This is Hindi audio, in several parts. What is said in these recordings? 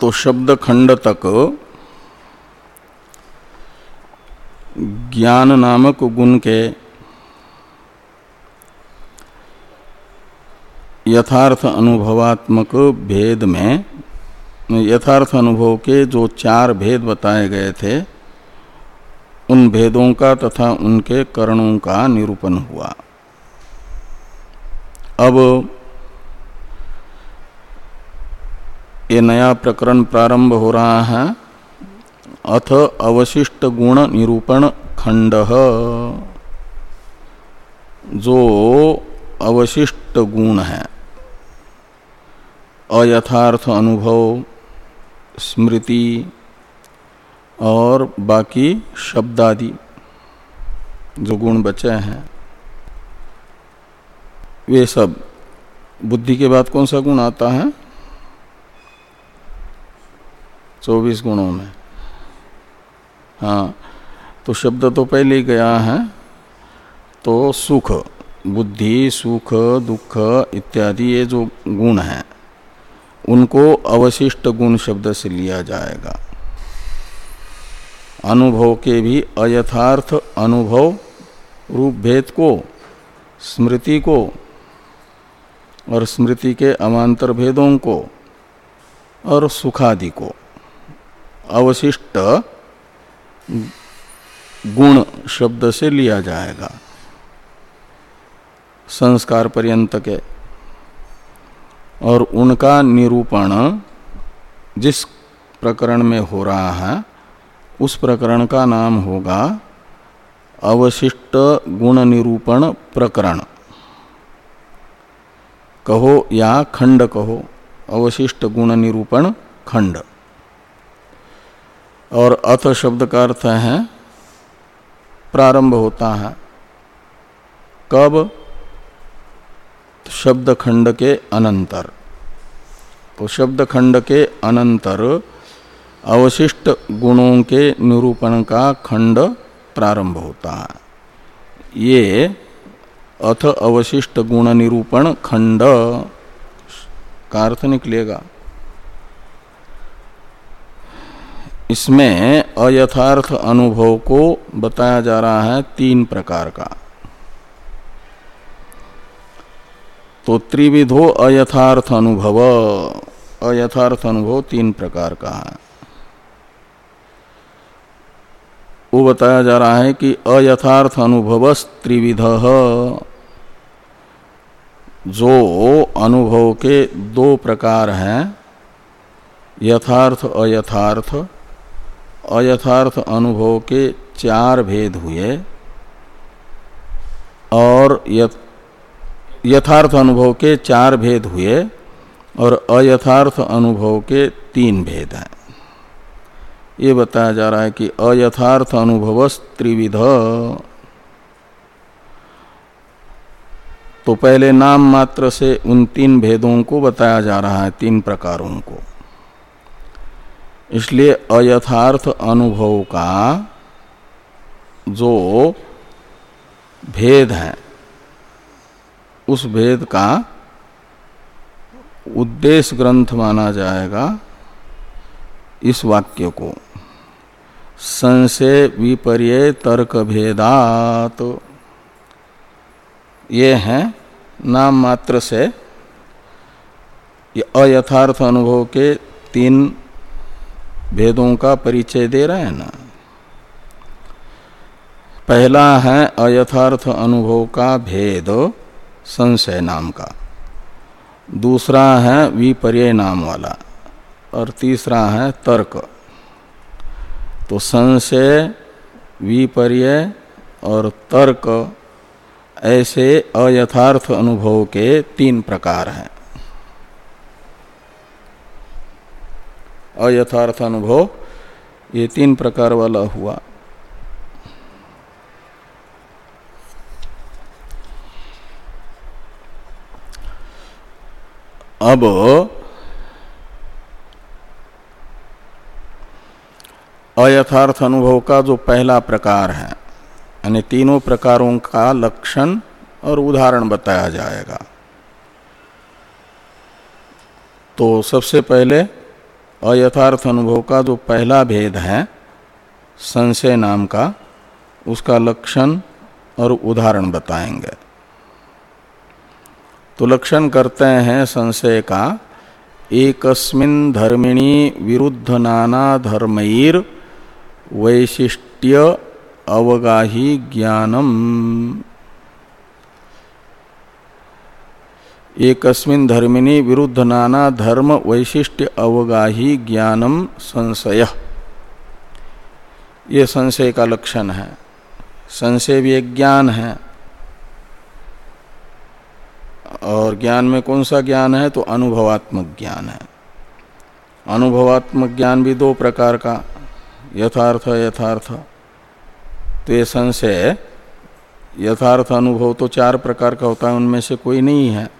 तो शब्द खंड तक ज्ञान नामक गुण के यथार्थ अनुभवात्मक भेद में, यथार्थ अनुभव के जो चार भेद बताए गए थे, उन भेदों का तथा उनके करणों का निरूपण हुआ। अब ये नया प्रकरण प्रारंभ हो रहा है। अथ अवशिष्ट गुण निरूपण खंड। जो अवशिष्ट गुण है। अयथार्थ अनुभव, स्मृति और बाकी शब्दादि जो गुण बचे हैं। वे सब बुद्धि के बाद कौन सा गुण आता है? चौबीस गुणों में। हाँ तो शब्द तो पहले ही गया है तो सुख, बुद्धि, सुख, दुख इत्यादि ये जो गुण हैं, उनको अवशिष्ट गुण शब्द से लिया जाएगा। अनुभव के भी अयथार्थ अनुभव रूप भेद को, स्मृति को और स्मृति के अमांतर भेदों को और सुखादि को। अवशिष्ट गुण शब्द से लिया जाएगा। संस्कार पर्यंत के। और उनका निरूपण जिस प्रकरण में हो रहा है, उस प्रकरण का नाम होगा अवशिष्ट गुण निरूपण प्रकरण। कहो या खंड कहो, अवशिष्ट गुण निरूपण खंड। और अथ शब्द का अर्थ है, प्रारंभ होता है। कब? शब्द खंड के अनंतर। तो शब्द खंड के अनंतर अवशिष्ट गुणों के निरूपण का खंड प्रारंभ होता है। ये अथ अवशिष्ट गुण निरूपण खंड का अर्थ निकलेगा। इसमें अयथार्थ अनुभव को बताया जा रहा है तीन प्रकार का। तो त्रिविधो अयथार्थ अनुभव। अयथार्थ अनुभव तीन प्रकार का है। वो बताया जा रहा है कि अयथार्थ अनुभव त्रिविध, जो अनुभव के दो प्रकार हैं, यथार्थ, अयथार्थ। अयथार्थ अनुभव के चार भेद हुए, और यथार्थ अनुभव के चार भेद हुए, और अयथार्थ अनुभव के तीन भेद हैं। ये बताया जा रहा है कि अयथार्थ अनुभव त्रिविध। तो पहले नाम मात्र से उन तीन भेदों को बताया जा रहा है, तीन प्रकारों को। इसलिए अयथार्थ अनुभव का जो भेद है, उस भेद का उद्देश्य ग्रंथ माना जाएगा इस वाक्य को। संशय विपर्य तर्क भेदात। ये हैं नाम मात्र से अयथार्थ अनुभव के तीन भेदों का परिचय दे रहे हैं ना? पहला है अयथार्थ अनुभव का भेद, संशय नाम का। दूसरा है विपर्य नाम वाला, और तीसरा है तर्क। तो संशय, विपर्य और तर्क, ऐसे अयथार्थ अनुभव के तीन प्रकार हैं। अयथार्थ अनुभव ये तीन प्रकार वाला हुआ। अब अयथार्थ अनुभव का जो पहला प्रकार है, यानी तीनों प्रकारों का लक्षण और उदाहरण बताया जाएगा। तो सबसे पहले अयथार्थ अनुभव का जो पहला भेद है, संशय नाम का, उसका लक्षण और उदाहरण बताएँगे। तो लक्षण करते हैं संशय का, एकस्मिन धर्मिणी विरुद्ध नाना धर्मैर वैशिष्ट्य अवगाही ज्ञानम। एकस्मिन धर्मिणी विरुद्ध नाना धर्म वैशिष्ट्य अवगाही ज्ञानम संशय। ये संशय का लक्षण है। संशय भी एक ज्ञान है। और ज्ञान में कौन सा ज्ञान है? तो अनुभवात्मक ज्ञान है। अनुभवात्मक ज्ञान भी दो प्रकार का। यथार्थ यथार्थ। तो ये संशय, यथार्थ अनुभव तो चार प्रकार का होता है, उनमें से कोई नहीं है।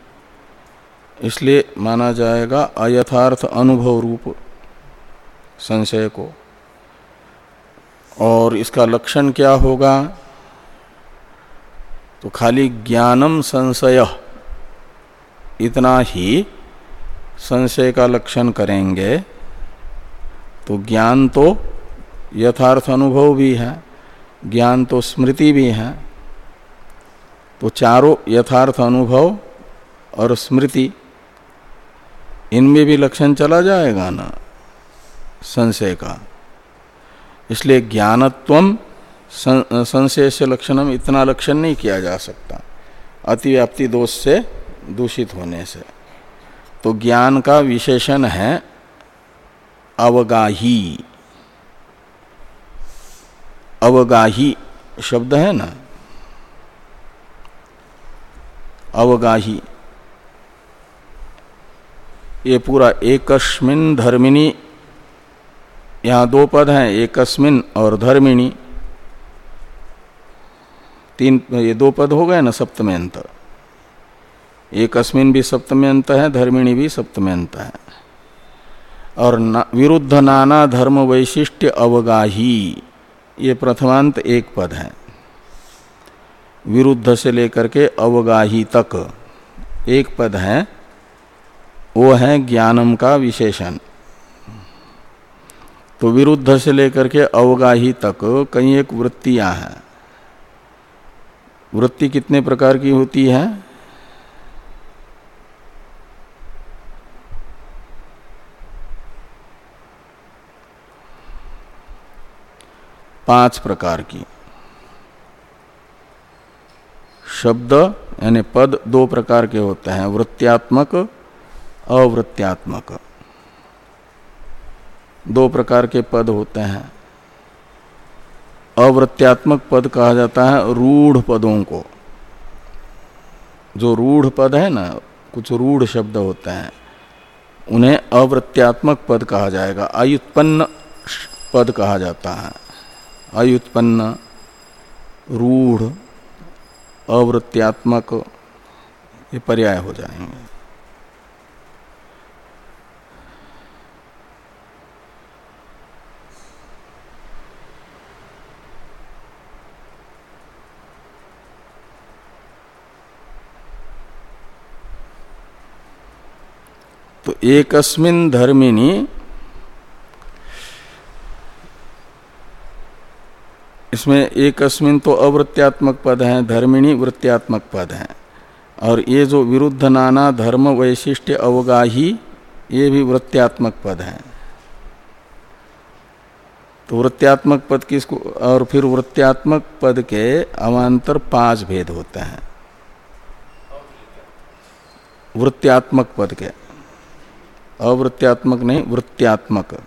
इसलिए माना जाएगा अयथार्थ अनुभव रूप संशय को। और इसका लक्षण क्या होगा? तो खाली ज्ञानम संशय, इतना ही संशय का लक्षण करेंगे तो ज्ञान तो यथार्थ अनुभव भी है, ज्ञान तो स्मृति भी है तो चारों यथार्थ अनुभव और स्मृति इनमें भी लक्षण चला जाएगा ना, संशय का। इसलिए ज्ञानत्व संशय से लक्षणम इतना लक्षण नहीं किया जा सकता, अतिव्याप्ति दोष से दूषित होने से। तो ज्ञान का विशेषण है अवगाही। अवगाही शब्द है ना? अवगाही। ये पूरा एकस्मिन धर्मिणी यहाँ दो पद हैं एकस्मिन और धर्मिणी। तीन ये दो पद हो गए ना सप्तमे अंत एकस्मिन भी सप्तमे अंत है धर्मिणी भी सप्तमे अंत है। और ना, विरुद्ध नाना धर्म वैशिष्ट्य अवगाही ये प्रथमांत एक पद है। विरुद्ध से लेकर के अवगाही तक एक पद है। वो है ज्ञानम का विशेषण। तो विरुद्ध से लेकर के अवगाही तक कई एक वृत्तियाँ हैं। वृत्ति कितने प्रकार की होती है? पाँच प्रकार की। शब्द यानी पद दो प्रकार के होते हैं, वृत्त्यात्मक अवृत्त्यात्मक। दो प्रकार के पद होते हैं। अवृत्त्यात्मक पद कहा जाता है रूढ़ पदों को। जो रूढ़ पद है ना, कुछ रूढ़ शब्द होते हैं, उन्हें अवृत्त्यात्मक पद कहा जाएगा। अयुत्पन्न पद कहा जाता है। अयुत्पन्न, रूढ़, अवृत्त्यात्मक, ये पर्याय हो जाएँगे। तो एकस्मिन धर्मिनी इसमें एक अस्मिन तो अवृत्त्यात्मक पद है, धर्मिणी वृत्त्यात्मक पद है। और ये जो विरुद्ध नाना धर्म वैशिष्ट्य अवगाही, ये भी वृत्त्यात्मक पद है। तो वृत्त्यात्मक पद किसको, और फिर वृत्त्यात्मक पद के अवान्तर पाँच भेद होते हैं। वृत्त्यात्मक पद के। अवृत्त्यात्मक नहीं, वृत्त्यात्मक।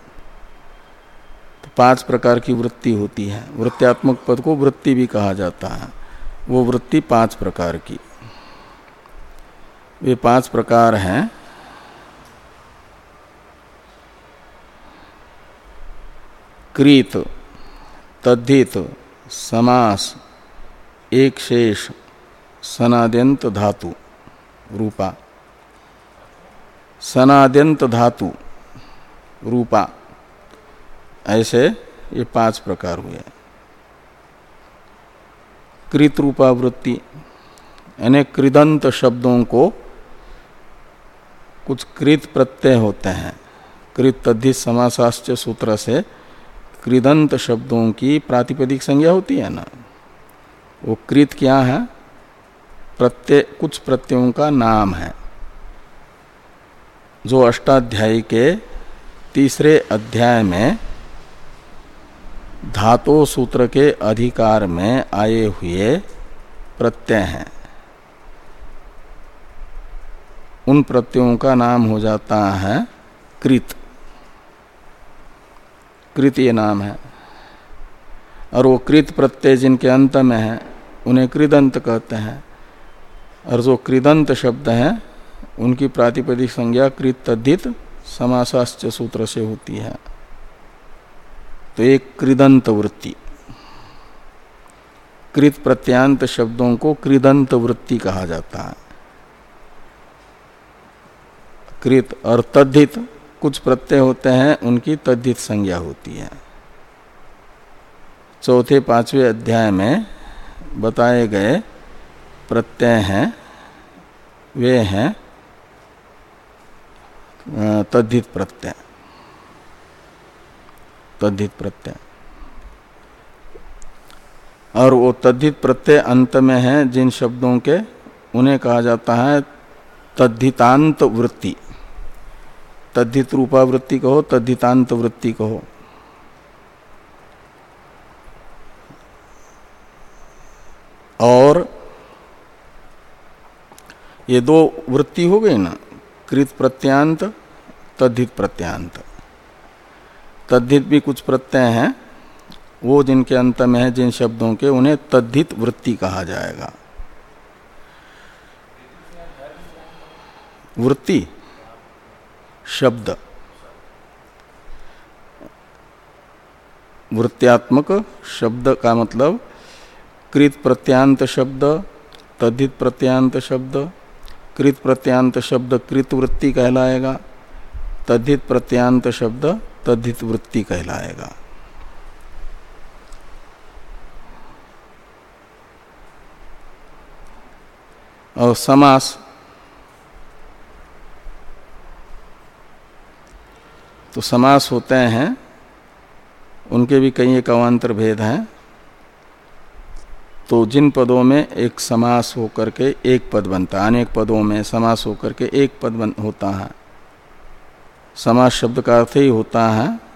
पाँच प्रकार की वृत्ति होती है। वृत्त्यात्मक पद को वृत्ति भी कहा जाता है। वो वृत्ति पाँच प्रकार की। वे पाँच प्रकार हैं। कृत तद्धित, समास, एक शेष, सनाद्यंत धातु, रूपा। सनाद्यंत धातु रूपा। ऐसे ये पाँच प्रकार हुए। कृत रूपावृत्ति यानी कृदंत शब्दों को कुछ कृत प्रत्यय होते हैं। कृत तद्धित समासाश्च सूत्र से कृदंत शब्दों की प्रातिपदिक संज्ञा होती है ना? वो कृत क्या है? प्रत्यय, कुछ प्रत्ययों का नाम है। जो अष्टाध्यायी के तीसरे अध्याय में धातो सूत्र के अधिकार में आए हुए प्रत्यय हैं। उन प्रत्ययों का नाम हो जाता है कृत। कृत ये नाम है। और वो कृत प्रत्यय जिनके अंत में है, उन्हें कृदंत कहते हैं। और जो कृदंत शब्द हैं उनकी प्रातिपदिक संज्ञा कृत तद्धित समासाश्च सूत्र से होती है। तो एक कृदंत वृत्ति। कृत प्रत्यांत शब्दों को कृदंत वृत्ति कहा जाता है। कृत और तद्धित कुछ प्रत्यय होते हैं, उनकी तद्धित संज्ञा होती है। चौथे पाँचवें अध्याय में बताए गए प्रत्यय हैं, वे हैं तद्धित प्रत्यय। तद्धित प्रत्यय। और वो तद्धित प्रत्यय अंत में है, जिन शब्दों के उन्हें कहा जाता है तद्धितांत वृत्ति। तद्धित रूपा वृत्ति कहो, तद्धितांत वृत्ति कहो। और ये दो वृत्ति हो गई ना कृत प्रत्यांत, तद्धित प्रत्यांत। तद्धित भी कुछ प्रत्यय हैं। वो जिनके अंत में है, जिन शब्दों के, उन्हें तद्धित वृत्ति कहा जाएगा। वृत्ति, शब्द। वृत्त्यात्मक शब्द का मतलब कृत प्रत्यांत शब्द, तद्धित प्रत्यांत शब्द कृत प्रत्यांत शब्द कृत वृत्ति कहलाएगा, तद्धित प्रत्यांत शब्द तद्धित वृत्ति कहलाएगा। और समास। तो समास होते हैं, उनके भी कई एक अवान्तर भेद हैं। तो जिन पदों में एक समास होकर के एक पद बनता है, अनेक पदों में समास होकर के एक पद बन, होता है। समास शब्द का अर्थ ही होता है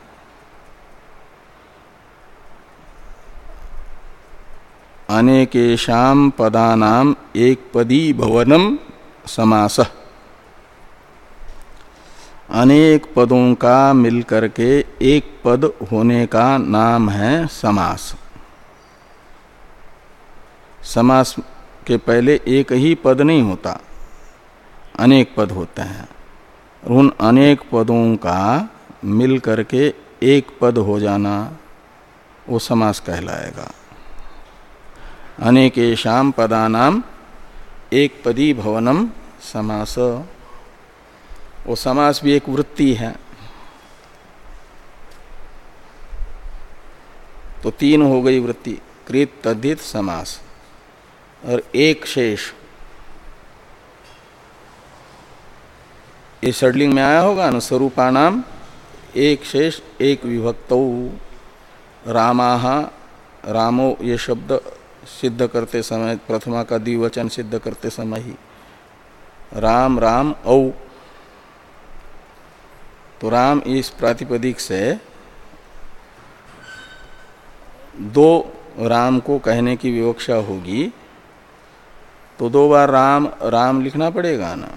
अनेकेशम पदानाम एक पदी भवनम समास। अनेक पदों का मिलकर के एक पद होने का नाम है समास। समास के पहले एक ही पद नहीं होता। अनेक पद होते हैं। उन अनेक पदों का मिल करके एक पद हो जाना वो समास कहलाएगा। अनेकेशम पदानाम एक पदी भवनम समास। वो समास भी एक वृत्ति है। तो तीन हो गई वृत्ति कृत तद्धित समास। और एक शेष। ये षडलिंग में आया होगा ना स्वरूपाणाम एक शेष, एक विभक्त। रामाह रामो ये शब्द सिद्ध करते समय, प्रथमा का द्विवचन सिद्ध करते समय ही। राम राम, औ। तो राम इस प्रातिपदिक से दो राम को कहने की विवक्षा होगी। तो दो बार राम राम लिखना पड़ेगा ना।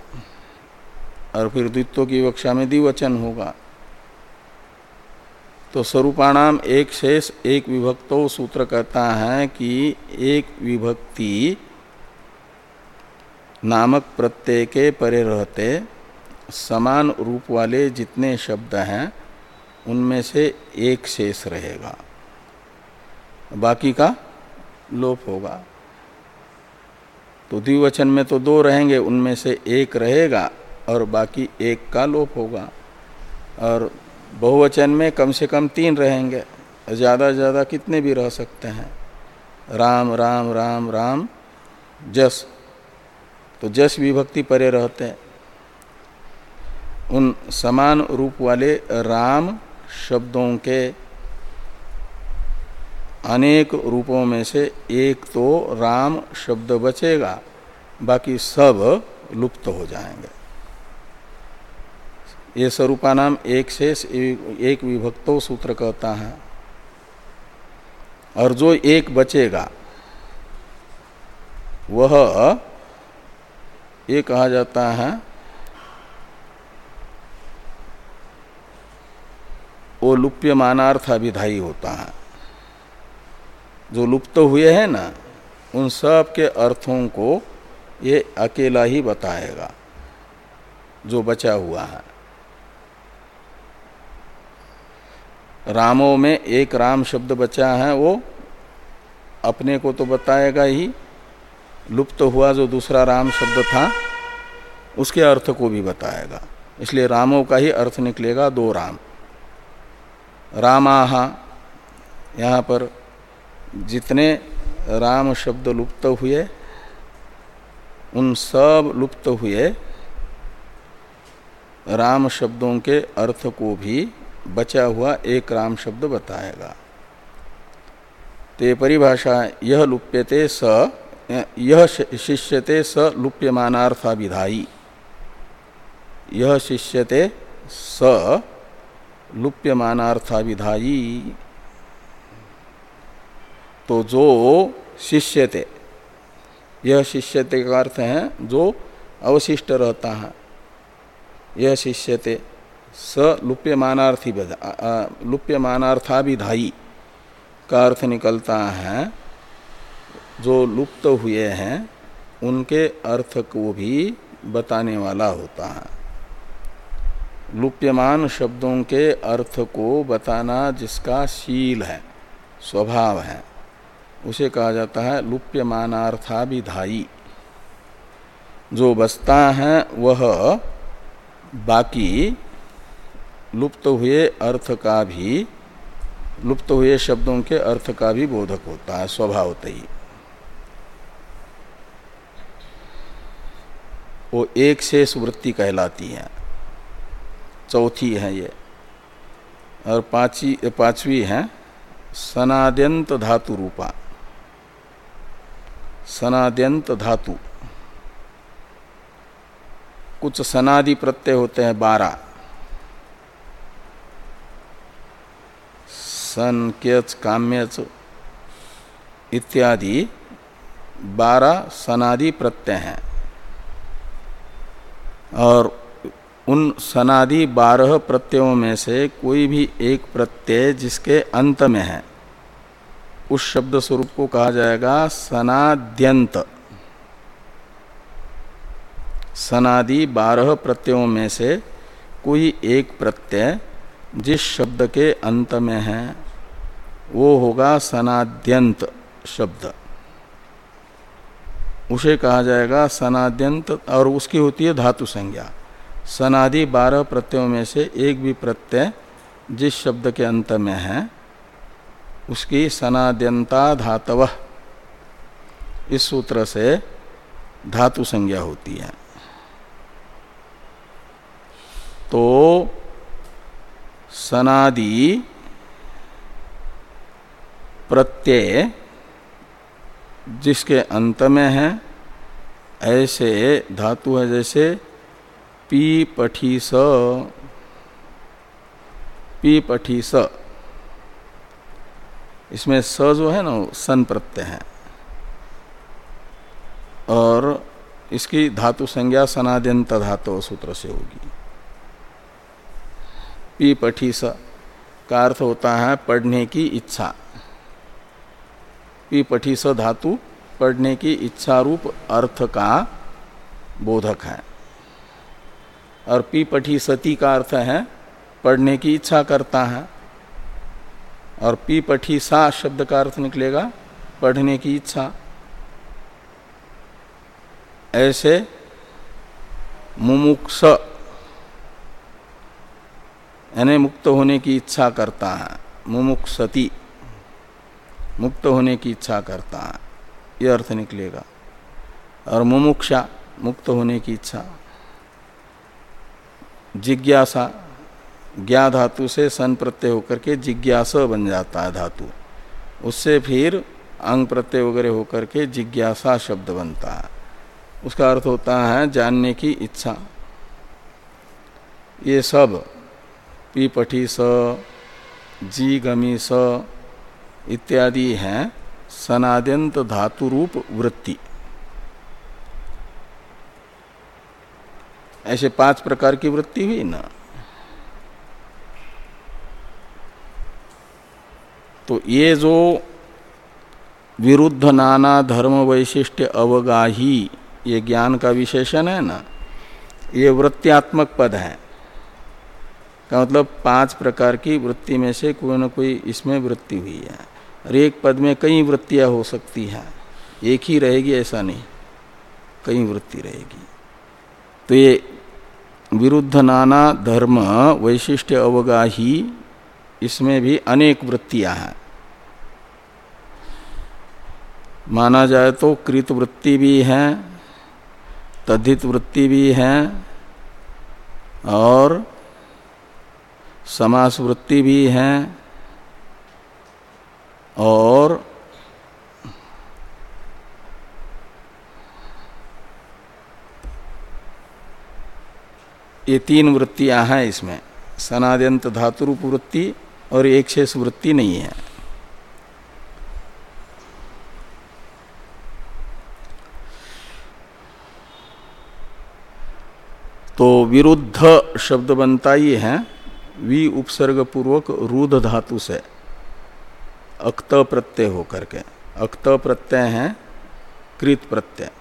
और फिर द्वित्व की विवक्षा में द्विवचन होगा। तो स्वरूपाणाम एक शेष, एक विभक्तो सूत्र कहता है कि एक विभक्ति नामक प्रत्यय के परे रहते, समान रूप वाले जितने शब्द हैं, उनमें से एक शेष रहेगा। बाकी का लोप होगा। तो द्विवचन में तो दो रहेंगे, उनमें से एक रहेगा और बाकी एक का लोप होगा। और बहुवचन में कम से कम तीन रहेंगे, ज़्यादा ज़्यादा कितने भी रह सकते हैं। राम राम राम राम, जस। तो जस विभक्ति परे रहते हैं। उन समान रूप वाले राम शब्दों के अनेक रूपों में से एक तो राम शब्द बचेगा, बाकी सब लुप्त हो जाएँगे। ये स्वरूपा नाम एक से एक विभक्तो सूत्र कहता है। और जो एक बचेगा, वह, ये कहा जाता है, वो लुप्यमानार्थ अभिधायी होता है। जो लुप्त हुए हैं ना, उन सब के अर्थों को ये अकेला ही बताएगा, जो बचा हुआ है। रामों में एक राम शब्द बचा है, वो अपने को तो बताएगा ही। लुप्त हुआ जो दूसरा राम शब्द था, उसके अर्थ को भी बताएगा। इसलिए रामों का ही अर्थ निकलेगा दो राम। रामाहा, यहाँ पर जितने राम शब्द लुप्त हुए, उन सब लुप्त हुए, राम शब्दों के अर्थ को भी बचा हुआ एक राम शब्द बताएगा। ते परिभाषा यह लुप्यते स, यह शिष्यते स लुप्यमानार्था विधाई यह शिष्यते स लुप्यमानार्था विधाई तो जो शिष्यते, यह शिष्यते का अर्थ है जो अवशिष्ट रहता है। यह शिष्यते, स लुप्यमानार्थी लुप्यमानार्थाभिधायी का अर्थ निकलता है, जो लुप्त हुए हैं, उनके अर्थ को भी बताने वाला होता है। लुप्यमान शब्दों के अर्थ को बताना जिसका शील है, स्वभाव है। उसे कहा जाता है लुप्यमानार्थाभिधायी। जो बसता है, वह बाकी लुप्त हुए अर्थ का भी, लुप्त हुए शब्दों के अर्थ का भी बोधक होता है स्वभावत ही वो एक से सुवृत्ति कहलाती है। चौथी है ये। और पांचवी पांचवी है, सनाद्यंत धातु रूपा सनाद्यंत धातु। कुछ सनादि प्रत्यय होते हैं बारह। सन क्यच काम्यच इत्यादि बारह सनादि प्रत्यय हैं। और उन सनादि बारह प्रत्ययों में से कोई भी एक प्रत्यय जिसके अंत में है। उस शब्द स्वरूप को कहा जाएगा सनाद्यंत। सनादि बारह प्रत्ययों में से कोई एक प्रत्यय जिस शब्द के अंत में है, वो होगा सनाद्यंत शब्द। उसे कहा जाएगा सनाद्यंत और उसकी होती है धातु संज्ञा। सनादि बारह प्रत्ययों में से एक भी प्रत्यय जिस शब्द के अंत में है उसकी सनाद्यंता धातव। इस सूत्र से धातु संज्ञा होती है। तो सनादि प्रत्यय जिसके अंत में है, ऐसे धातु है जैसे पी पठी स। पी पठी स। इसमें स जो है ना सन प्रत्यय है। और इसकी धातु संज्ञा सनाद्यंत धातु सूत्र से होगी। पी पठी स का अर्थ होता है पढ़ने की इच्छा। पी पठी स धातु पढ़ने की इच्छा रूप अर्थ का बोधक है। और पी पठी सती का अर्थ है पढ़ने की इच्छा करता है। और पी पठी सा शब्द का अर्थ निकलेगा पढ़ने की इच्छा। ऐसे मुमुक्ष यानी मुक्त होने की इच्छा करता है, मुमुक्षति, मुक्त होने की इच्छा करता है यह अर्थ निकलेगा। और मुमुक्षा, मुक्त होने की इच्छा। जिज्ञासा ज्ञा धातु से सन प्रत्यय होकर के जिज्ञास बन जाता है धातु। उससे फिर अंग प्रत्यय वगैरह होकर के जिज्ञासा शब्द बनता है। उसका अर्थ होता है जानने की इच्छा। ये सब, पीपठी स जी गमी स इत्यादि हैं सनाद्यंत धातु रूप वृत्ति। ऐसे पाँच प्रकार की वृत्ति हुई ना? तो ये जो विरुद्ध नाना धर्म वैशिष्ट्य अवगाही, ये ज्ञान का विशेषण है ना, ये वृत्त्यात्मक पद है। का मतलब पाँच प्रकार की वृत्ति में से कोई ना कोई इसमें वृत्ति हुई है। और एक पद में कई वृत्तियाँ हो सकती हैं, एक ही रहेगी ऐसा नहीं, कई वृत्ति रहेगी। तो ये विरुद्ध नाना धर्म वैशिष्ट्य अवगाही, इसमें भी अनेक वृत्तियाँ हैं। माना जाए तो कृत वृत्ति भी है तद्धित वृत्ति भी है, और समास वृत्ति भी है, और ये तीन वृत्तियाँ हैं इसमें। सनाद्यंत धातु रूप वृत्ति और एक शेष वृत्ति नहीं है तो विरुद्ध शब्द बनता ही है, वी उपसर्ग पूर्वक रुद धातु से, अक्त प्रत्यय होकर के। अक्त प्रत्यय है, कृत प्रत्यय।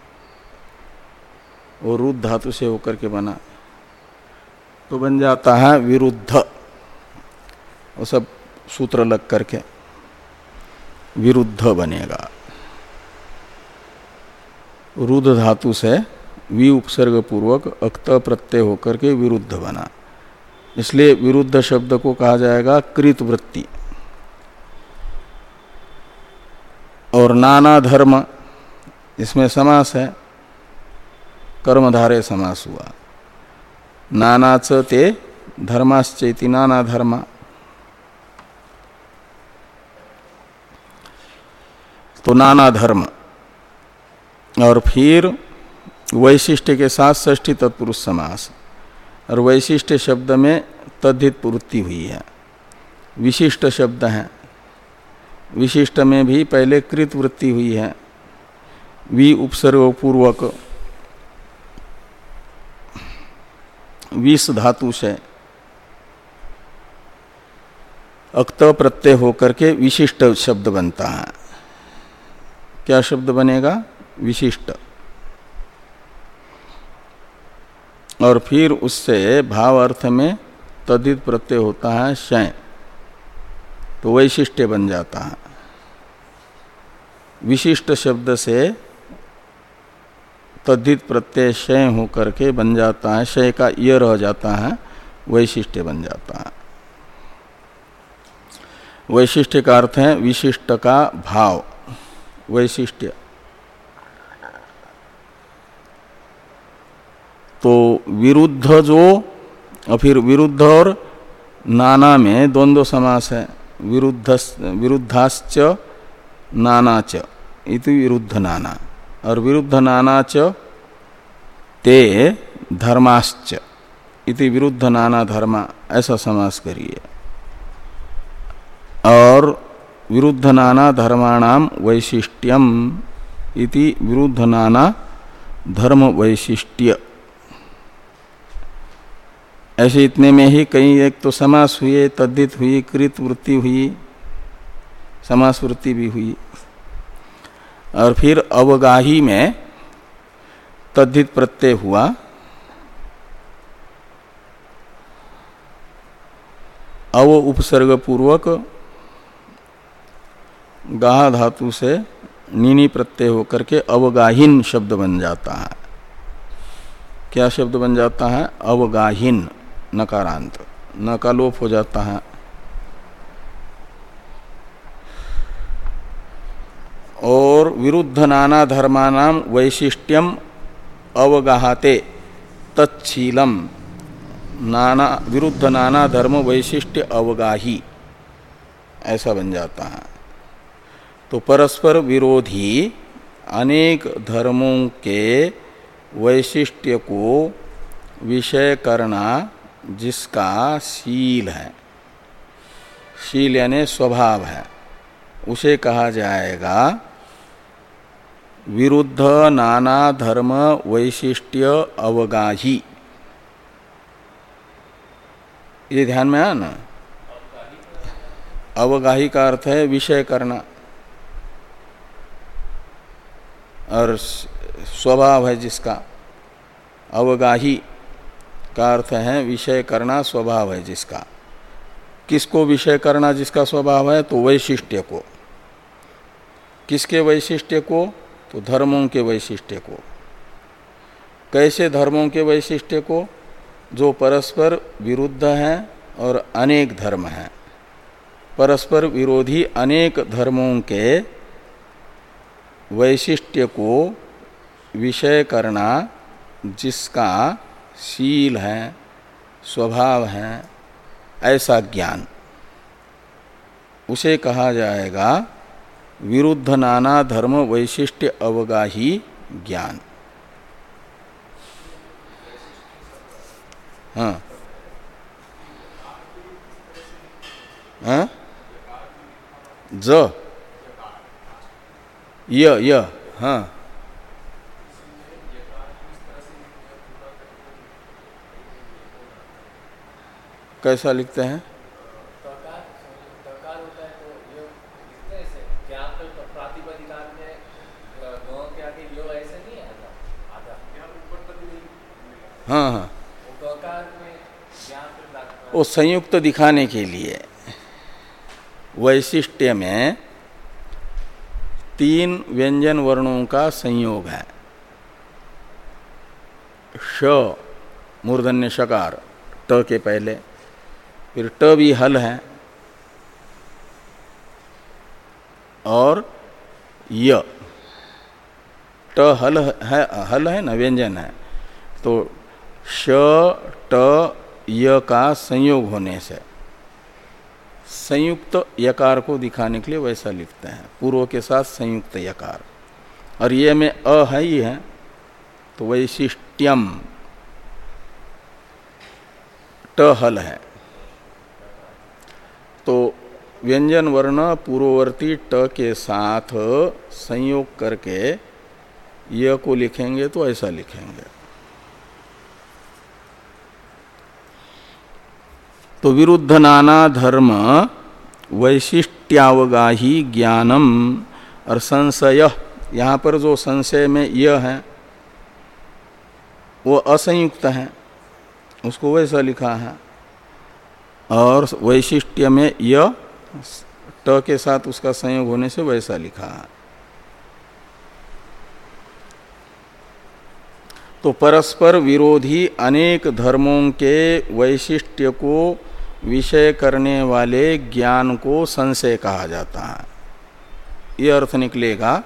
वो रुद धातु से होकर के बना। तो बन जाता है विरुद्ध। वो सब सूत्र लग करके विरुद्ध बनेगा। रुद धातु से वि उपसर्ग पूर्वक अक्त प्रत्यय होकर के विरुद्ध बना। इसलिए विरुद्ध शब्द को कहा जाएगा कृत वृत्ति और नाना धर्म, इसमें समास है। कर्मधारे समास हुआ। नानाच ते धर्माश्चैति नाना धर्म। तो नाना धर्म। और फिर वैशिष्ट के साथ ष्ठी तत्पुरुष समास। और वैशिष्ट शब्द में तद्धित पूर्ति हुई है। विशिष्ट शब्द है। विशिष्ट में भी पहले कृत वृत्ति हुई है। वि उपसर्ग पूर्वक। विष धातु से। अक्त प्रत्यय होकर के विशिष्ट शब्द बनता है। क्या शब्द बनेगा? विशिष्ट। और फिर उससे भाव अर्थ में तदित प्रत्यय होता है शय। तो वैशिष्ट्य बन जाता है। विशिष्ट शब्द से तद्धित प्रत्यय शय होकर के बन जाता है, शय का ये रह जाता है, वैशिष्ट्य बन जाता है। वैशिष्ट्य का अर्थ है विशिष्ट का भाव, वैशिष्ट्य। तो विरुद्ध जो फिर विरुद्ध और नाना में द्वंद्व समास है। विरुद्ध विरुद्धाश्च नानाच, इति विरुद्ध नाना। और विरुद्ध नानाच ते धर्माश्च, इति विरुद्ध नाना धर्मा, ऐसा समास करिए। और विरुद्ध नाना धर्माणाम वैशिष्ट्यम, इति विरुद्ध नाना धर्म वैशिष्ट्य। ऐसे इतने में ही कहीं एक तो समास हुए तद्दित हुई, कृत वृत्ति हुई, समास वृत्ति भी हुई। और फिर अवगाही में तद्धित प्रत्यय हुआ। अव उपसर्ग पूर्वक गाह धातु से नीनी प्रत्यय होकर के अवगाहीन शब्द बन जाता है। क्या शब्द बन जाता है? अवगाहीन। नकारांत न का लोप हो जाता है। और विरुद्ध नाना धर्मानाम वैशिष्ट्यम अवगाहते तत्शीलम नाना, विरुद्ध नाना धर्म वैशिष्ट्य अवगाही, ऐसा बन जाता है। तो परस्पर विरोधी अनेक धर्मों के वैशिष्ट्य को विषय करना जिसका शील है। शील यानी स्वभाव है। उसे कहा जाएगा विरुद्ध नाना धर्म वैशिष्ट्य अवगाही। ये ध्यान में आया ना? अवगाही का अर्थ है विषय करना। और स्वभाव है जिसका। अवगाही। का अर्थ है विषय करना स्वभाव है जिसका। किसको विषय करना जिसका स्वभाव है? तो वैशिष्ट्य को। किसके वैशिष्ट्य को? तो धर्मों के वैशिष्ट्य को। कैसे धर्मों के वैशिष्ट्य को? जो परस्पर विरुद्ध हैं और अनेक धर्म हैं। परस्पर विरोधी अनेक धर्मों के वैशिष्ट्य को विषय करना जिसका शील है, स्वभाव है, ऐसा ज्ञान। उसे कहा जाएगा, विरुद्ध नाना धर्म वैशिष्ट्य अवगाही ज्ञान। हाँ। हाँ? ज। य य। हाँ। कैसा लिखते हैं? हाँ हाँ वो संयुक्त दिखाने के लिए वैशिष्ट्य में तीन व्यंजन वर्णों का संयोग है। श मूर्धन्य शकार ट के पहले फिर ट भी हल है और य। ट हल है हल है ना व्यंजन है। तो श, ट, य का संयोग होने से संयुक्त यकार को दिखाने के लिए वैसा लिखते हैं। पूर्व के साथ संयुक्त यकार। और ये में अ है ही है तो वैशिष्ट्यम। ट हल है। तो व्यंजन वर्ण पूर्ववर्ती ट के साथ संयोग करके य को लिखेंगे तो ऐसा लिखेंगे। तो विरुद्ध नाना धर्म वैशिष्ट्यावगाही ज्ञानम और संशय। यहाँ पर जो संशय में यह है, वो असंयुक्त है, उसको वैसा लिखा है। और वैशिष्ट्य में यह ट के साथ उसका संयोग होने से वैसा लिखा। तो परस्पर विरोधी अनेक धर्मों के वैशिष्ट्य को विषय करने वाले ज्ञान को संशय कहा जाता है। ये अर्थ निकलेगा,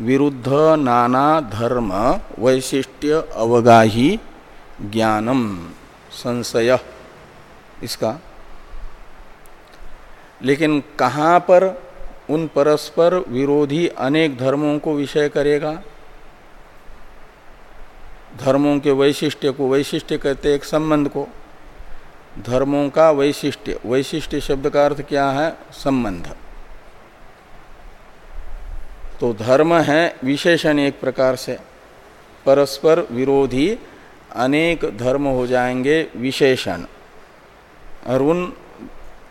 विरुद्ध नाना धर्म वैशिष्ट्य अवगाही ज्ञानम संशय, इसका लेकिन कहाँ पर उन परस्पर विरोधी अनेक धर्मों को विषय करेगा? धर्मों के वैशिष्ट्य को वैशिष्ट्य कहते एक संबंध को। धर्मों का वैशिष्ट्य वैशिष्ट्य शब्द का अर्थ क्या है? संबंध। तो धर्म है विशेषण एक प्रकार से। परस्पर विरोधी अनेक धर्म हो जाएँगे विशेषण। और उन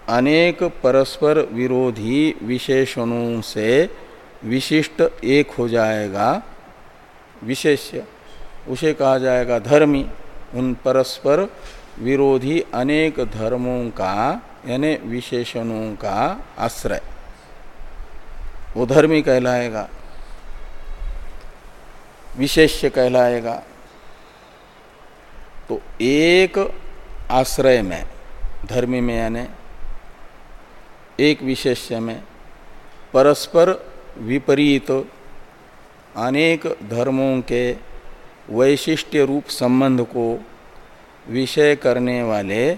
अनेक परस्पर विरोधी विशेषणों से विशिष्ट एक हो जाएगा विशेष्य। उसे कहा जाएगा धर्मी। उन परस्पर विरोधी अनेक धर्मों का, यानी विशेषणों का आश्रय। वो धर्मी कहलाएगा। विशेष्य कहलाएगा। तो एक आश्रय में, धर्मी में यानी एक विशेष्य में। परस्पर विपरीत अनेक धर्मों के वैशिष्ट्य रूप संबंध को विषय करने वाले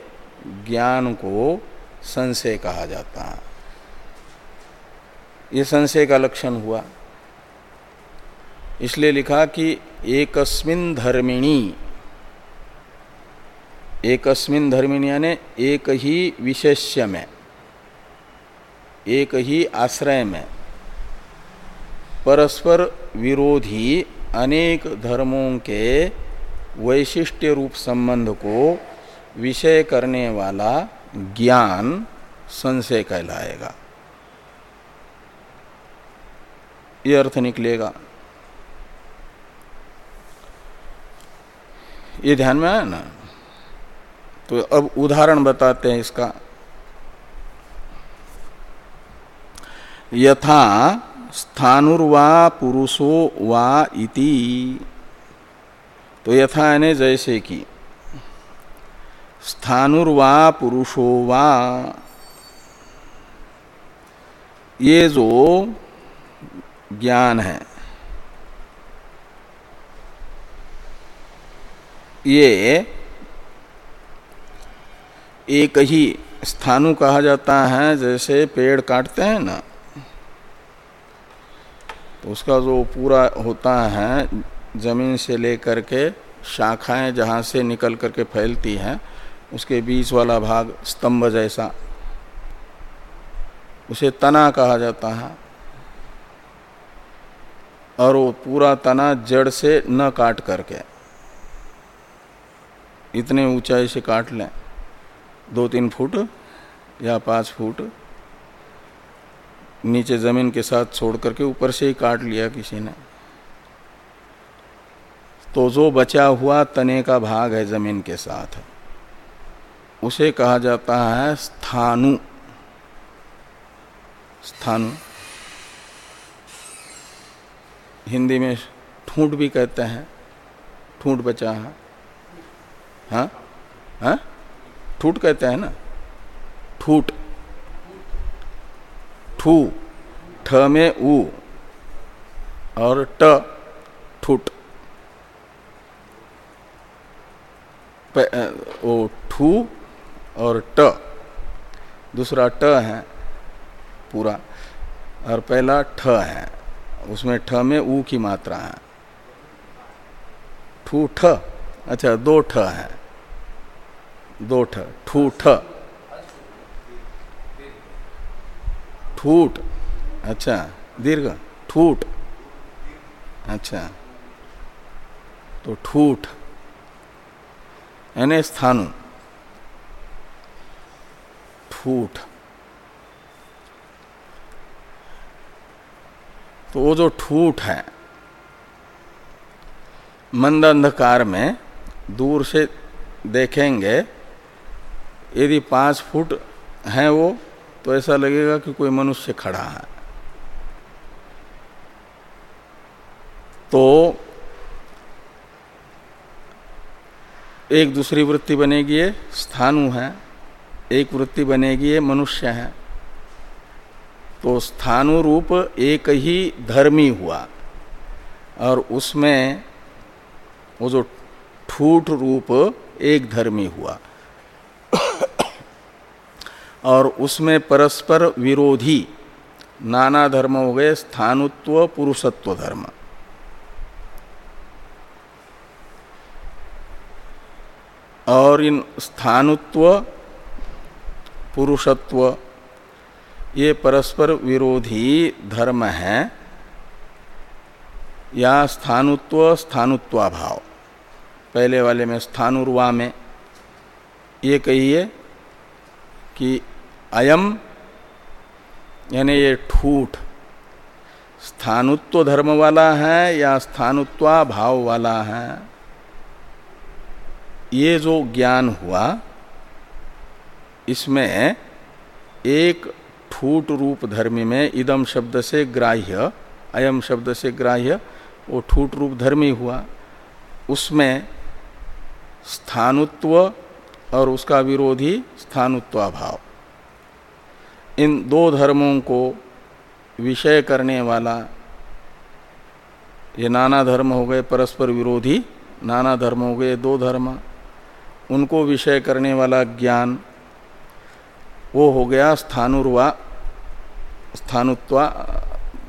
ज्ञान को संशय कहा जाता है। ये संशय का लक्षण हुआ। इसलिए लिखा कि एकस्मिन धर्मिणी एकस्मिन धर्मिणी यानी एक ही विशेष्य में। एक ही आश्रय में। परस्पर विरोधी अनेक धर्मों के वैशिष्ट्य रूप संबंध को विषय करने वाला ज्ञान संशय कहलाएगा। ये अर्थ निकलेगा। ये ध्यान में आया ना? तो अब उदाहरण बताते हैं इसका। यथा स्थानुर्वा पुरुषो वा इति। तो यथा यानी जैसे कि स्थानुर्वा पुरुषो वा। ये जो ज्ञान है, ये एक ही स्थानु कहा जाता है, जैसे पेड़ काटते हैं ना तो उसका जो पूरा होता है, ज़मीन से लेकर के शाखाएँ जहाँ से निकल करके फैलती हैं, उसके बीच वाला भाग स्तंभ जैसा, उसे तना कहा जाता है। और वो पूरा तना जड़ से न काट करके, इतने ऊंचाई से काट लें, दो तीन फुट या पाँच फुट नीचे ज़मीन के साथ छोड़ करके ऊपर से ही काट लिया किसी ने। तो जो बचा हुआ तने का भाग है ज़मीन के साथ, उसे कहा जाता है स्थानु। स्थानु। हिंदी में ठूंठ भी कहते हैं। ठूंठ बचा है। हाँ? हाँ? ठूट कहते हैं ना? ठूट ठू, ठ में ऊ और ट ठूट वो ठू और ट। दूसरा ट है पूरा और पहला ठ है। उसमें ठ में ऊ की मात्रा है। ठू ठ अच्छा दो ठ है। दो ठ ठू ठ ठूट। अच्छा दीर्घ, ठूट। अच्छा तो ठूठ यानी स्थानु। ठूठ तो वो जो ठूठ है मंद अंधकार में दूर से देखेंगे, यदि पाँच फुट है वो तो ऐसा लगेगा कि कोई मनुष्य खड़ा है। तो एक दूसरी वृत्ति बनेगी स्थानु है, एक वृत्ति बनेगी, ये मनुष्य है। तो स्थानु रूप एक ही धर्मी हुआ और उसमें वो जो ठूठ रूप एक धर्मी हुआ। और उसमें परस्पर विरोधी नाना धर्म हो गए, स्थानुत्व, पुरुषत्व धर्म। और इन स्थानुत्व, पुरुषत्व, ये परस्पर विरोधी धर्म है। या स्थानुत्व, स्थानुत्वाभाव। पहले वाले में स्थानुर्वा में ये कहिए कि अयम, यानी ये ठूठ, स्थानुत्व धर्म वाला है या स्थानुत्वा भाव वाला है? ये जो ज्ञान हुआ, इसमें एक ठूट रूप धर्मी में इदम शब्द से ग्राह्य, अयम शब्द से ग्राह्य, वो ठूट रूप धर्मी हुआ। उसमें स्थानुत्व और उसका विरोधी स्थानुत्वाभाव। इन दो धर्मों को विषय करने वाला ये नाना धर्म हो गए परस्पर विरोधी, नाना धर्म हो गए दो धर्म, उनको विषय करने वाला ज्ञान वो हो गया स्थानुर्वा, स्थानुत्वा,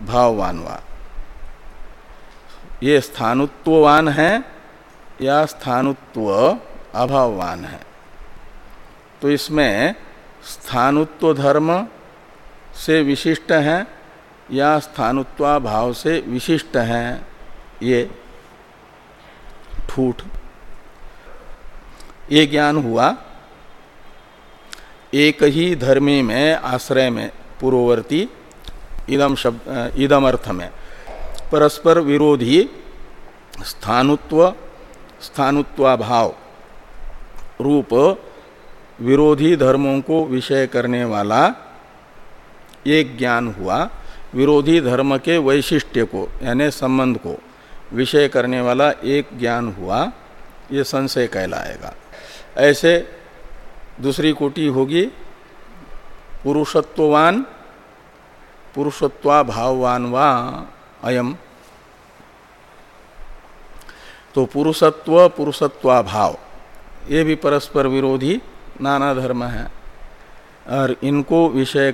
भाववानवा। ये स्थानुत्ववान है या स्थानुत्व अभाववान है? तो इसमें स्थानुत्व धर्म से विशिष्ट हैं, या स्थानुत्वा भाव से विशिष्ट हैं, ये ठूठ। ये ज्ञान हुआ, एक ही धर्मी में, आश्रय में, पूर्ववर्ती, इदम शब्द इदम अर्थ में। परस्पर विरोधी, स्थानुत्व, स्थानुत्वाभाव रूप विरोधी धर्मों को विषय करने वाला एक ज्ञान हुआ विरोधी धर्म के वैशिष्ट्य को, यानी संबंध को। विषय करने वाला एक ज्ञान हुआ, ये संशय कहलाएगा। ऐसे दूसरी कोटि होगी, पुरुषत्ववान पुरुषत्वा भाववान वा अयम। तो पुरुषत्व पुरुषत्वा भाव ये भी परस्पर विरोधी नाना धर्म है। और इनको विषय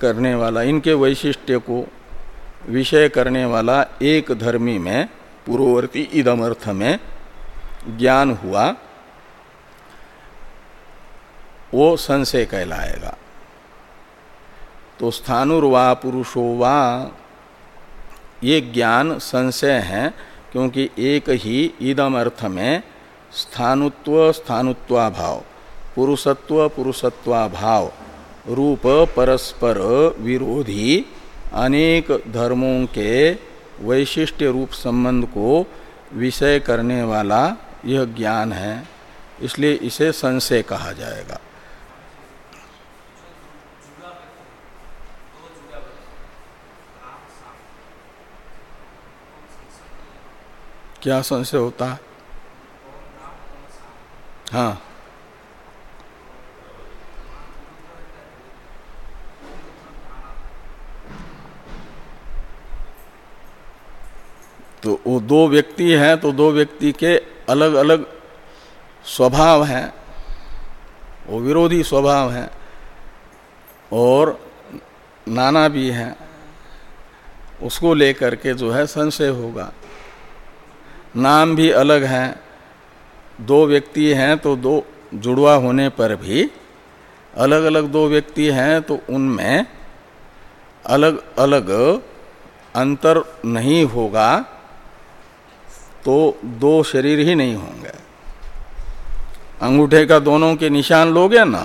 करने वाला, इनके वैशिष्ट्य को विषय करने वाला एक धर्मी में, पूर्ववर्ती इदम अर्थ में ज्ञान हुआ, वो संशय कहलाएगा। तो स्थानुर्वा पुरुषो वा, ये ज्ञान संशय है, क्योंकि एक ही इदम अर्थ में स्थानुत्व, स्थानुत्वाभाव, पुरुषत्व पुरुषत्वा भाव रूप परस्पर विरोधी अनेक धर्मों के वैशिष्ट रूप संबंध को विषय करने वाला यह ज्ञान है, इसलिए इसे संशय कहा जाएगा। क्या संशय होता? है। तो वो दो व्यक्ति हैं तो दो व्यक्ति के अलग अलग स्वभाव हैं। वो विरोधी स्वभाव हैं और नाना भी हैं। उसको लेकर के जो है संशय होगा। नाम भी अलग हैं। दो व्यक्ति हैं तो दो जुड़वा होने पर भी अलग अलग दो व्यक्ति हैं तो उनमें अलग अलग अंतर नहीं होगा। तो दो शरीर ही नहीं होंगे। अंगूठे का दोनों के निशान लोगे ना?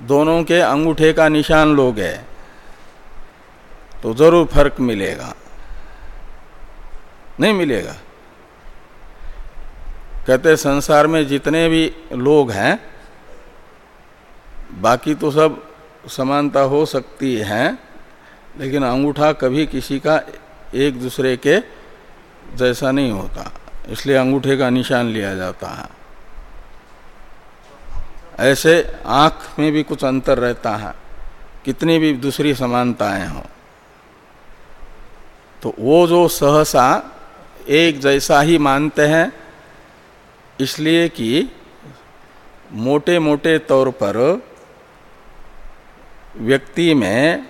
दोनों के अंगूठे का निशान लोगे तो ज़रूर फ़र्क मिलेगा। नहीं मिलेगा। कहते संसार में जितने भी लोग हैं, बाकी तो सब समानता हो सकती है, लेकिन अंगूठा कभी किसी का एक दूसरे के जैसा नहीं होता। इसलिए अंगूठे का निशान लिया जाता है। ऐसे आँख में भी कुछ अंतर रहता है। कितनी भी दूसरी समानताएँ हो। तो वो जो सहसा एक जैसा ही मानते हैं, इसलिए कि मोटे मोटे तौर पर व्यक्ति में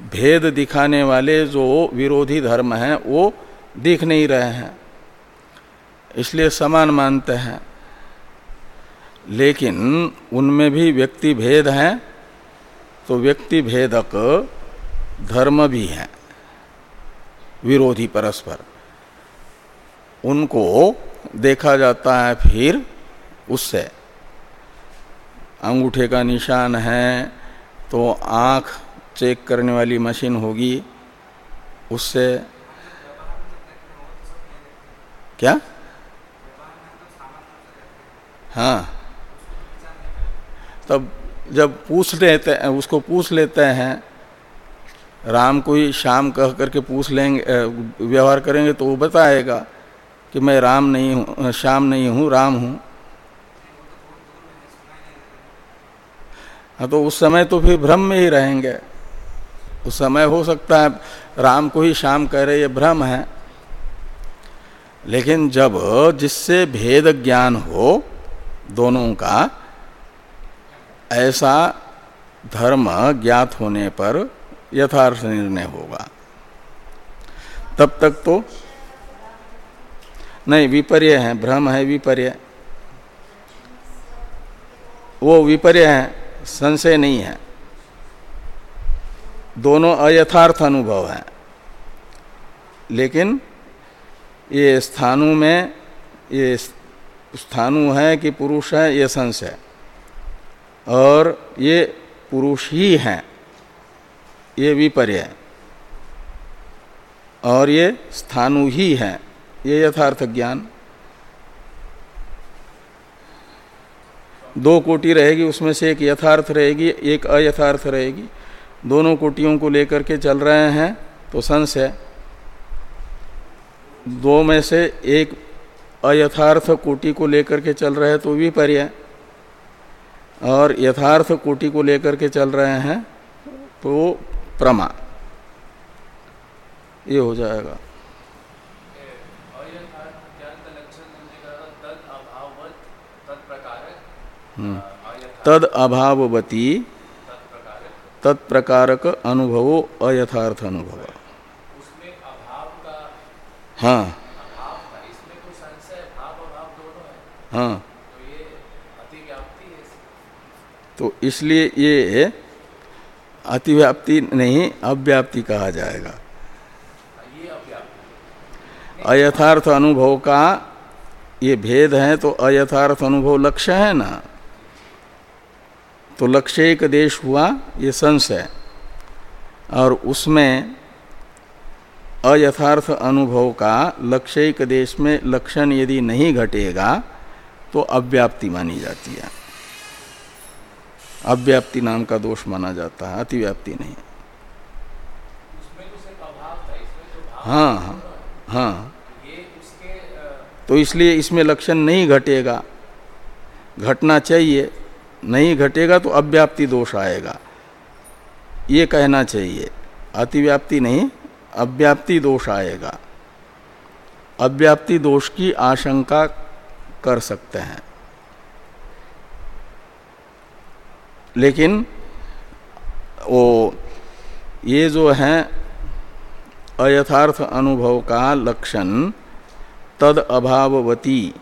भेद दिखाने वाले जो विरोधी धर्म हैं, वो दिख नहीं रहे हैं। इसलिए समान मानते हैं। लेकिन उनमें भी व्यक्ति भेद हैं तो व्यक्ति भेदक धर्म भी हैं, विरोधी परस्पर। उनको देखा जाता है फिर उससे। अंगूठे का निशान है तो आँख चेक करने वाली मशीन होगी, उससे क्या? हाँ। तब जब पूछ लेते हैं उसको पूछ लेते हैं, राम को ही शाम कह करके पूछ लेंगे व्यवहार करेंगे तो वो बताएगा कि मैं राम नहीं हूँ शाम नहीं हूँ, राम हूँ। हाँ तो उस समय तो फिर भ्रम में ही रहेंगे। उस समय हो सकता है, राम को ही शाम कह रहे ये भ्रम है। लेकिन जब जिससे भेद ज्ञान हो दोनों का, ऐसा धर्म ज्ञात होने पर यथार्थ निर्णय होगा। तब तक तो नहीं, विपर्य है, भ्रम है, विपर्य। वो विपर्य है, संशय नहीं है। दोनों अयथार्थ अनुभव है। लेकिन ये स्थानु में, ये स्थानु है कि पुरुष है, ये संशय और ये पुरुष ही हैं, ये विपर्य और ये स्थानु ही है, ये यथार्थ ज्ञान। दो कोटि रहेगी, उसमें से एक यथार्थ रहेगी, एक अयथार्थ रहेगी। दोनों कोटियों को लेकर के चल रहे हैं तो संशय दो में से एक अयथार्थ कोटि को लेकर के चल रहे हैं तो विपर्य और यथार्थ कोटि को लेकर के चल रहे हैं तो प्रमा। ये हो जाएगा। हम्म। तद अभावती तत्प्रकारक अनुभवो अयथार्थ अनुभव। हाँ। हाँ। तो इसलिए ये अतिव्याप्ति नहीं अव्याप्ति कहा जाएगा। अयथार्थ अनुभव का ये भेद है तो अयथार्थ अनुभव लक्ष्य है ना? तो लक्ष्य एक देश हुआ, ये संशय और उसमें अयथार्थ अनुभव का लक्ष्य एक देश में लक्षण यदि नहीं घटेगा तो अव्याप्ति मानी जाती है। अव्याप्ति नाम का दोष माना जाता है, अतिव्याप्ति नहीं। हाँ हाँ हाँ। तो इसलिए इसमें लक्षण नहीं घटेगा। घटना चाहिए। नहीं घटेगा तो अव्याप्ति दोष आएगा। ये कहना चाहिए। अतिव्याप्ति नहीं, अव्याप्ति दोष आएगा। अव्याप्ति दोष की आशंका कर सकते हैं। लेकिन वो, ये जो है अयथार्थ अनुभव का लक्षण तद अभाववती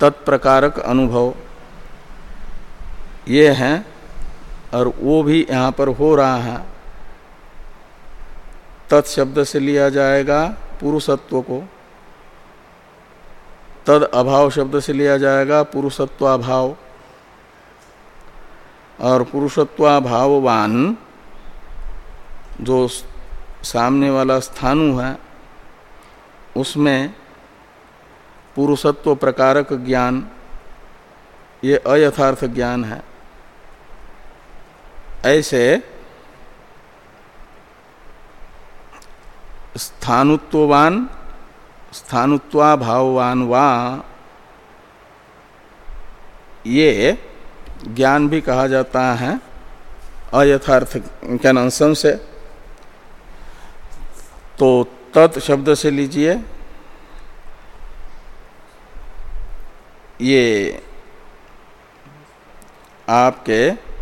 तत्प्रकारक अनुभव। ये हैं और वो भी यहाँ पर हो रहा है। तत्शब्द से लिया जाएगा पुरुषत्व को। तद अभाव शब्द से लिया जाएगा पुरुषत्वाभाव। और पुरुषत्वाभाववान जो सामने वाला स्थानु है, उसमें पुरुषत्व प्रकारक ज्ञान, ये अयथार्थ ज्ञान है। ऐसे स्थानुत्ववान स्थानुत्वा भाववान वा ये ज्ञान भी कहा जाता है, अयथार्थ क्या नाम से। तो तत् शब्द से लीजिए। ये आपके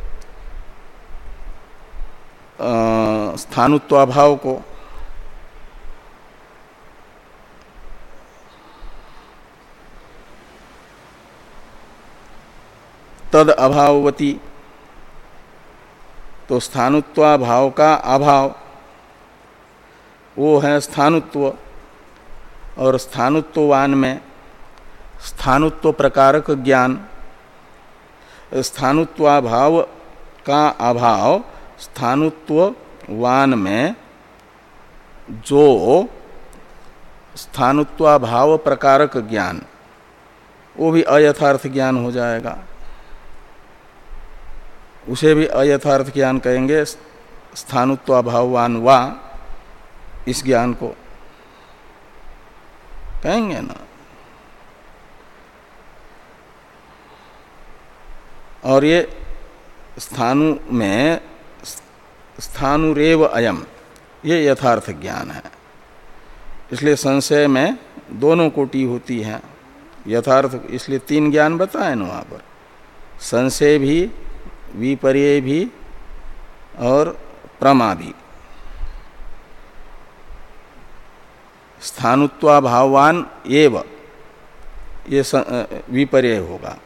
स्थानुत्वाभाव को। तद अभाववती तो स्थानुत्वाभाव का अभाव, वो है स्थानुत्व, और स्थानुत्ववान में स्थानुत्व प्रकारक ज्ञान, स्थानुत्वाभाव का अभाव स्थानुत्ववान में जो स्थानुत्वाभाव प्रकारक ज्ञान, वो भी अयथार्थ ज्ञान हो जाएगा। उसे भी अयथार्थ ज्ञान कहेंगे, स्थानुत्वाभाववान वा इस ज्ञान को। कहेंगे ना? और ये स्थानु में स्थानुरेव अयम। ये यथार्थ ज्ञान है। इसलिए संशय में दोनों कोटि होती हैं। यथार्थ, इसलिए तीन ज्ञान बताए ना वहाँ पर। संशय भी, विपर्य भी और प्रमा भी स्थानुत्वाभावान एव, ये विपर्य होगा।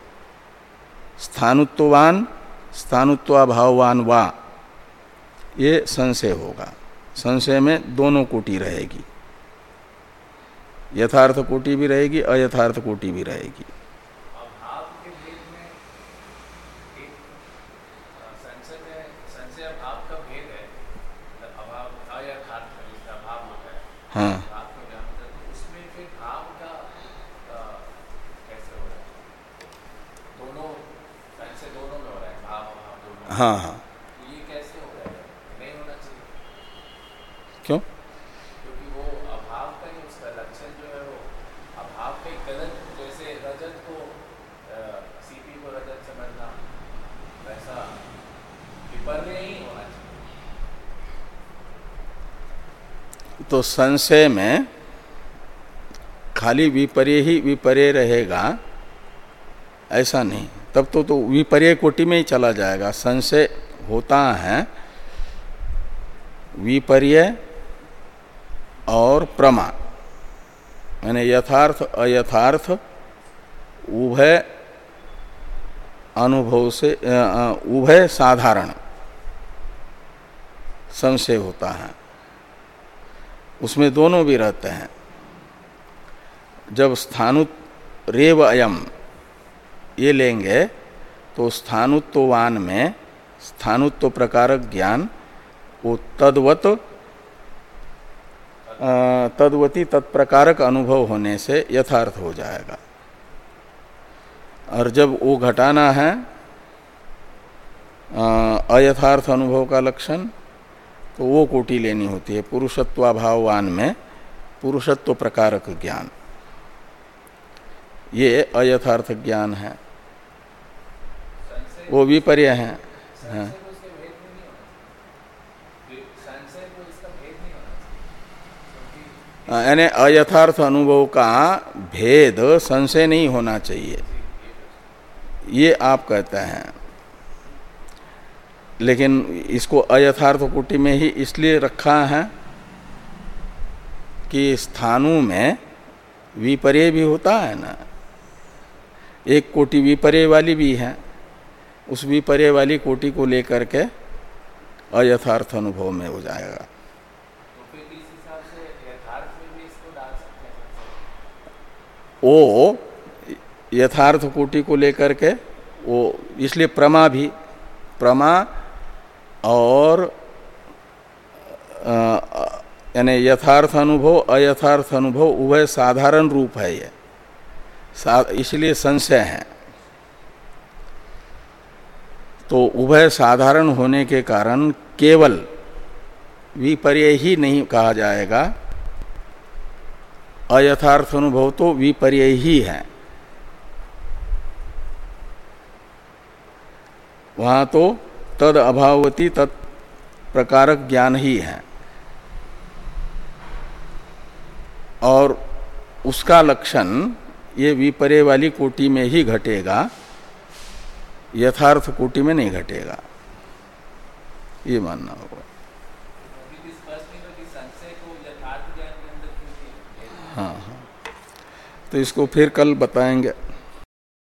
स्थानुत्ववान, स्थानुत्वाभावान वा। ये संशय होगा। संशय में दोनों कोटि रहेगी। यथार्थ कोटि भी रहेगी अयथार्थ कोटि भी रहेगी। हाँ हाँ हाँ ये कैसे हो रहा है नहीं होना चाहिए क्यों क्योंकि वो अभाव का ही उसका लक्षण जो है वो अभाव का ही गलत जैसे रजत को सीपी को रजत समझना वैसा विपर्य ही होना चाहिए तो संशय में खाली विपर्य ही विपर्य रहेगा, ऐसा नहीं। तब तो तो विपर्य कोटि में ही चला जाएगा। संशय होता है, विपर्य और प्रमा। यानी यथार्थ, अयथार्थ, उभय अनुभव से उभय साधारण संशय होता है। उसमें दोनों भी रहते हैं। जब स्थानु रेव अयम ये लेंगे तो स्थानुत्ववान में स्थानुत्व प्रकारक ज्ञान, वो तद्वत तद्वती तत्प्रकारक अनुभव होने से यथार्थ हो जाएगा। और जब वो घटाना है अयथार्थ अनुभव का लक्षण तो वो कोटि लेनी होती है पुरुषत्वाभाववान में पुरुषत्व प्रकारक ज्ञान। ये अयथार्थ ज्ञान है। वो विपर्य है। हाँ। यानी अयथार्थ अनुभव का भेद संशय नहीं होना चाहिए। ये आप कहते हैं। लेकिन इसको अयथार्थ कोटि में ही इसलिए रखा है कि स्थानों में विपर्य भी होता है ना। एक कोटि विपर्य वाली भी है। उस विपर्य वाली कोटि को लेकर के अयथार्थ अनुभव में हो जाएगा। वो यथार्थ कोटि को लेकर के वो इसलिए प्रमा भी प्रमा और यानी यथार्थ अनुभव, अयथार्थ अनुभव उभय साधारण रूप है ये। इसलिए संशय है। तो उभय साधारण होने के कारण केवल विपर्य ही नहीं कहा जाएगा। अयथार्थ अनुभव तो विपर्य ही है। वहाँ तो तद अभावती तत्प्रकारक ज्ञान ही है। और उसका लक्षण ये विपर्य वाली कोटि में ही घटेगा, यथार्थ कोटि में नहीं घटेगा। ये मानना होगा। हाँ हाँ। तो इसको फिर कल बताएँगे।